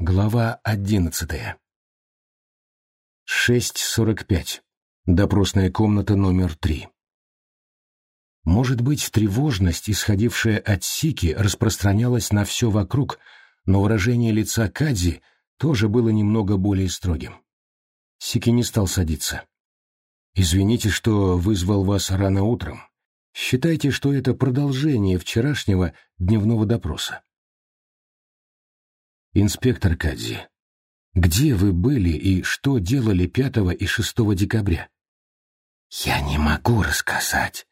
Глава одиннадцатая. Шесть сорок пять. Допросная комната номер три. Может быть, тревожность, исходившая от Сики, распространялась на все вокруг, но выражение лица Кадзи тоже было немного более строгим. Сики не стал садиться. «Извините, что вызвал вас рано утром. Считайте, что это продолжение вчерашнего дневного допроса. Инспектор Кадзи, где вы были и что делали 5 и 6 декабря? Я не могу рассказать.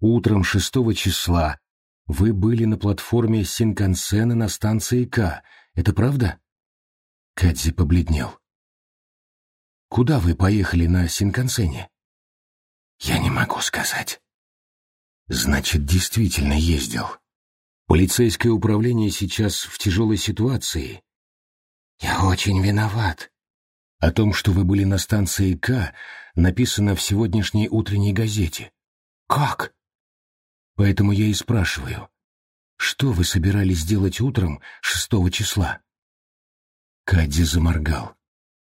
Утром 6 числа вы были на платформе Синкансена на станции К. Это правда? Кадзи побледнел. Куда вы поехали на Синкансене? Я не могу сказать. Значит, действительно ездил. Полицейское управление сейчас в тяжелой ситуации. Я очень виноват. О том, что вы были на станции К, написано в сегодняшней утренней газете. Как? Поэтому я и спрашиваю. Что вы собирались делать утром шестого числа? Кадди заморгал.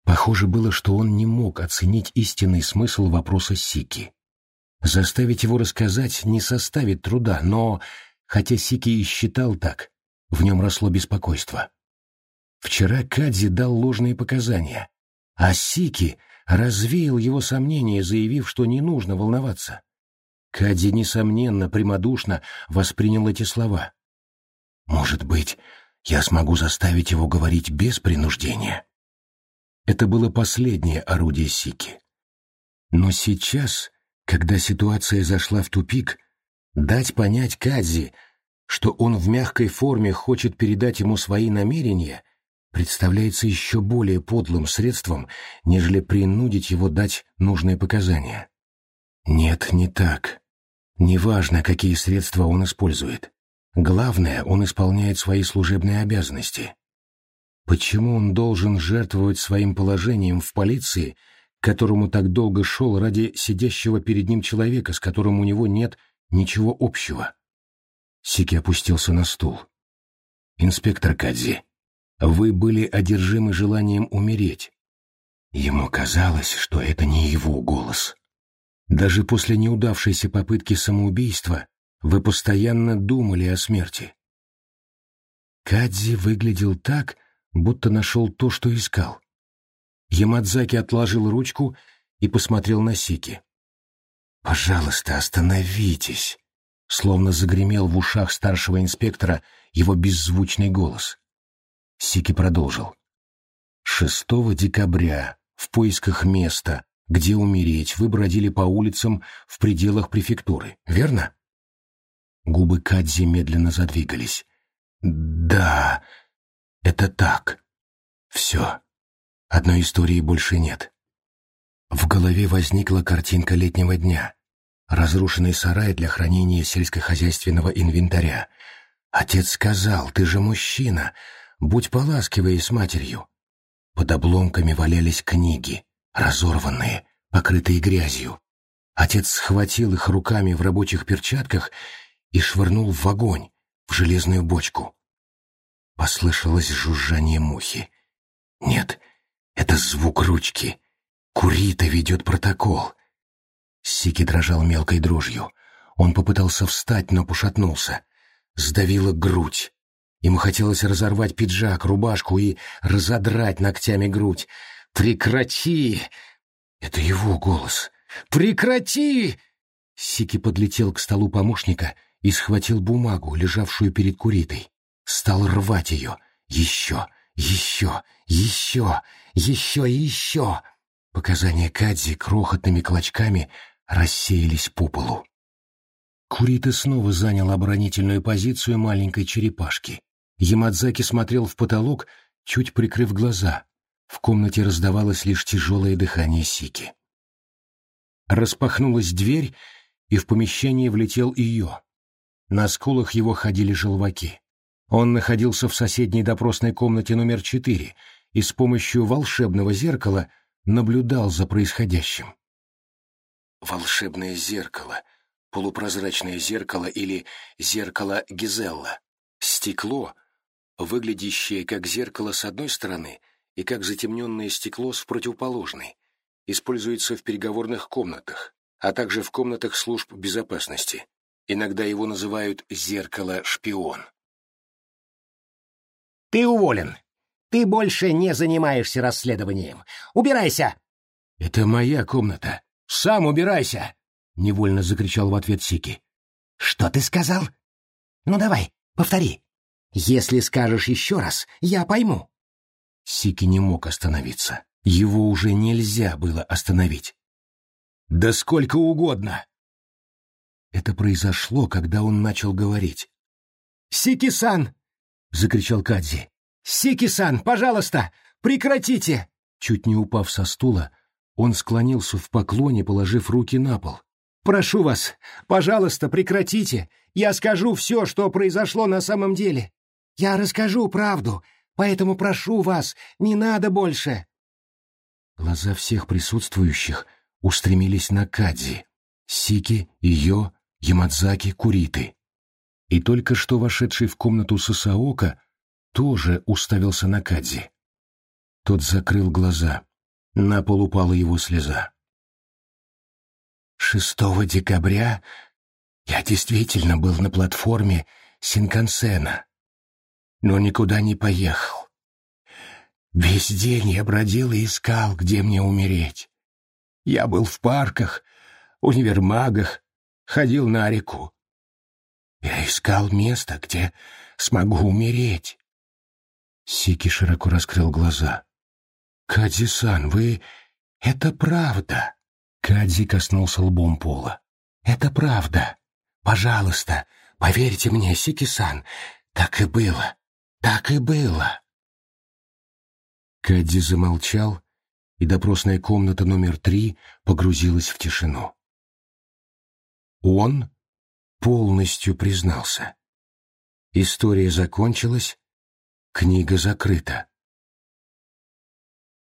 Похоже было, что он не мог оценить истинный смысл вопроса Сики. Заставить его рассказать не составит труда, но, хотя Сики и считал так, в нем росло беспокойство. Вчера Кадзи дал ложные показания, а Сики развеял его сомнения, заявив, что не нужно волноваться. Кадзи, несомненно, прямодушно воспринял эти слова. «Может быть, я смогу заставить его говорить без принуждения?» Это было последнее орудие Сики. Но сейчас когда ситуация зашла в тупик, дать понять Кадзи, что он в мягкой форме хочет передать ему свои намерения, представляется еще более подлым средством, нежели принудить его дать нужные показания. Нет, не так. Неважно, какие средства он использует. Главное, он исполняет свои служебные обязанности. Почему он должен жертвовать своим положением в полиции – которому так долго шел ради сидящего перед ним человека, с которым у него нет ничего общего. Сики опустился на стул. «Инспектор Кадзи, вы были одержимы желанием умереть». Ему казалось, что это не его голос. Даже после неудавшейся попытки самоубийства вы постоянно думали о смерти. Кадзи выглядел так, будто нашел то, что искал. Ямадзаки отложил ручку и посмотрел на Сики. «Пожалуйста, остановитесь!» Словно загремел в ушах старшего инспектора его беззвучный голос. Сики продолжил. «6 декабря, в поисках места, где умереть, вы бродили по улицам в пределах префектуры, верно?» Губы Кадзи медленно задвигались. «Да, это так. Все. Одной истории больше нет. В голове возникла картинка летнего дня. Разрушенный сарай для хранения сельскохозяйственного инвентаря. Отец сказал, ты же мужчина, будь поласкивай с матерью. Под обломками валялись книги, разорванные, покрытые грязью. Отец схватил их руками в рабочих перчатках и швырнул в огонь, в железную бочку. Послышалось жужжание мухи. Нет, — это звук ручки. Курита ведет протокол. Сики дрожал мелкой дрожью. Он попытался встать, но пошатнулся. Сдавила грудь. Ему хотелось разорвать пиджак, рубашку и разодрать ногтями грудь. «Прекрати!» Это его голос. «Прекрати!» Сики подлетел к столу помощника и схватил бумагу, лежавшую перед Куритой. Стал рвать ее. Еще, еще, еще, еще и еще. Показания Кадзи крохотными клочками рассеялись по полу. Курита снова занял оборонительную позицию маленькой черепашки. Ямадзаки смотрел в потолок, чуть прикрыв глаза. В комнате раздавалось лишь тяжелое дыхание Сики. Распахнулась дверь, и в помещение влетел ее. На скулах его ходили желваки. Он находился в соседней допросной комнате номер четыре и с помощью волшебного зеркала наблюдал за происходящим. Волшебное зеркало, полупрозрачное зеркало или зеркало Гизелла, стекло, выглядящее как зеркало с одной стороны и как затемненное стекло с противоположной, используется в переговорных комнатах, а также в комнатах служб безопасности. Иногда его называют «зеркало-шпион». «Ты уволен. Ты больше не занимаешься расследованием. Убирайся!» «Это моя комната. Сам убирайся!» — невольно закричал в ответ Сики. «Что ты сказал? Ну давай, повтори. Если скажешь еще раз, я пойму». Сики не мог остановиться. Его уже нельзя было остановить. «Да сколько угодно!» Это произошло, когда он начал говорить. «Сики-сан!» — закричал Кадзи. «Сики-сан, пожалуйста, прекратите!» Чуть не упав со стула, он склонился в поклоне, положив руки на пол. «Прошу вас, пожалуйста, прекратите. Я скажу все, что произошло на самом деле. Я расскажу правду, поэтому прошу вас, не надо больше». Глаза всех присутствующих устремились на Кадзи, Сики, Йо, Ямадзаки, Куриты. И только что вошедший в комнату Сасаока тоже уставился на Кадзи. Тот закрыл глаза. На пол упала его слеза. Шестого декабря я действительно был на платформе Синкансена, но никуда не поехал. Весь день я бродил и искал, где мне умереть. Я был в парках, универмагах, ходил на реку. Я искал место, где смогу умереть. Сики широко раскрыл глаза. «Кадзи-сан, вы... Это правда!» Кадзи коснулся лбом пола. «Это правда. Пожалуйста, поверьте мне, Сики-сан, так и было. Так и было». Кадзи замолчал, и допросная комната номер три погрузилась в тишину. Он полностью признался. История закончилась, книга закрыта.